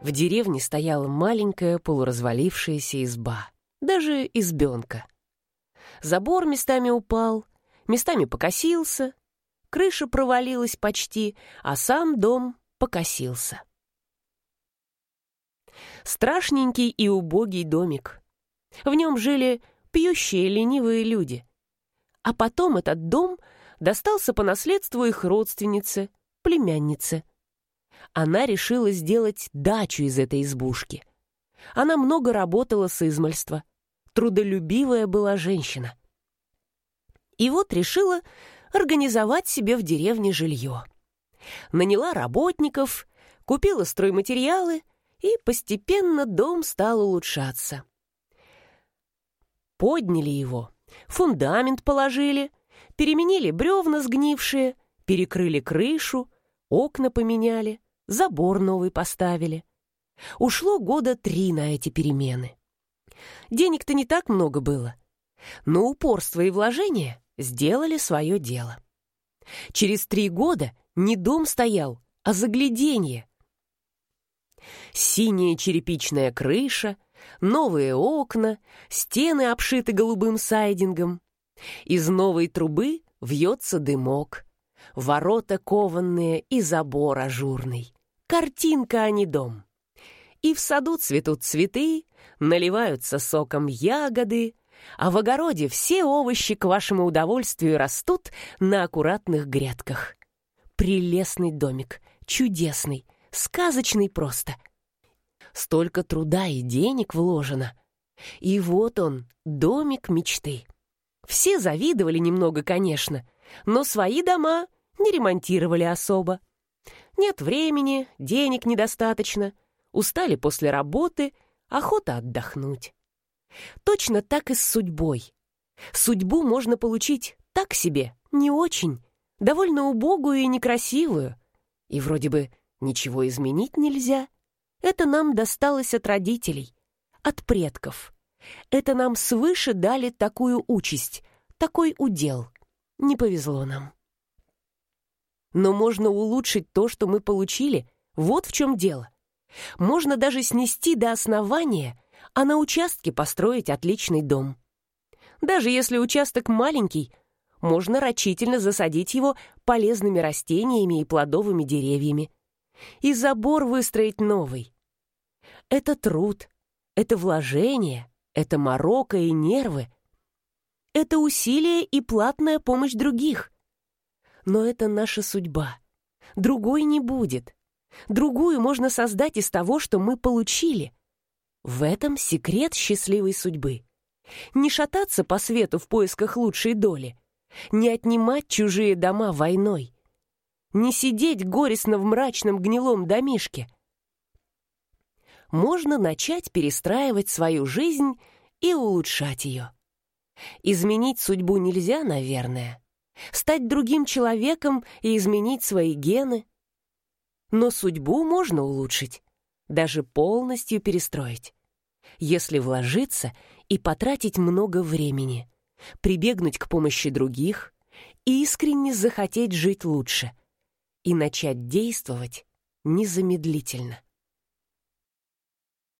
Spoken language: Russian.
В деревне стояла маленькая полуразвалившаяся изба, даже избенка. Забор местами упал, местами покосился, крыша провалилась почти, а сам дом покосился. Страшненький и убогий домик. В нем жили пьющие ленивые люди. А потом этот дом достался по наследству их родственнице, племяннице. Она решила сделать дачу из этой избушки. Она много работала с измальства. Трудолюбивая была женщина. И вот решила организовать себе в деревне жилье. Наняла работников, купила стройматериалы, и постепенно дом стал улучшаться. Подняли его, фундамент положили, переменили бревна сгнившие, перекрыли крышу, окна поменяли, забор новый поставили. Ушло года три на эти перемены. Денег-то не так много было, но упорство и вложения сделали свое дело. Через три года не дом стоял, а загляденье. Синяя черепичная крыша, новые окна, стены обшиты голубым сайдингом. Из новой трубы вьется дымок, ворота кованные и забор ажурный. Картинка, а не дом. И в саду цветут цветы, наливаются соком ягоды, а в огороде все овощи к вашему удовольствию растут на аккуратных грядках. Прелестный домик, чудесный, сказочный просто. Столько труда и денег вложено. И вот он, домик мечты. Все завидовали немного, конечно, но свои дома не ремонтировали особо. Нет времени, денег недостаточно, устали после работы, охота отдохнуть. Точно так и с судьбой. Судьбу можно получить так себе, не очень, довольно убогую и некрасивую. И вроде бы ничего изменить нельзя. Это нам досталось от родителей, от предков. Это нам свыше дали такую участь, такой удел. Не повезло нам. Но можно улучшить то, что мы получили. Вот в чем дело. Можно даже снести до основания, а на участке построить отличный дом. Даже если участок маленький, можно рачительно засадить его полезными растениями и плодовыми деревьями. И забор выстроить новый. Это труд, это вложение, это морока и нервы. Это усилие и платная помощь других — но это наша судьба. Другой не будет. Другую можно создать из того, что мы получили. В этом секрет счастливой судьбы. Не шататься по свету в поисках лучшей доли. Не отнимать чужие дома войной. Не сидеть горестно в мрачном гнилом домишке. Можно начать перестраивать свою жизнь и улучшать ее. Изменить судьбу нельзя, наверное стать другим человеком и изменить свои гены. Но судьбу можно улучшить, даже полностью перестроить. Если вложиться и потратить много времени, прибегнуть к помощи других, искренне захотеть жить лучше и начать действовать незамедлительно.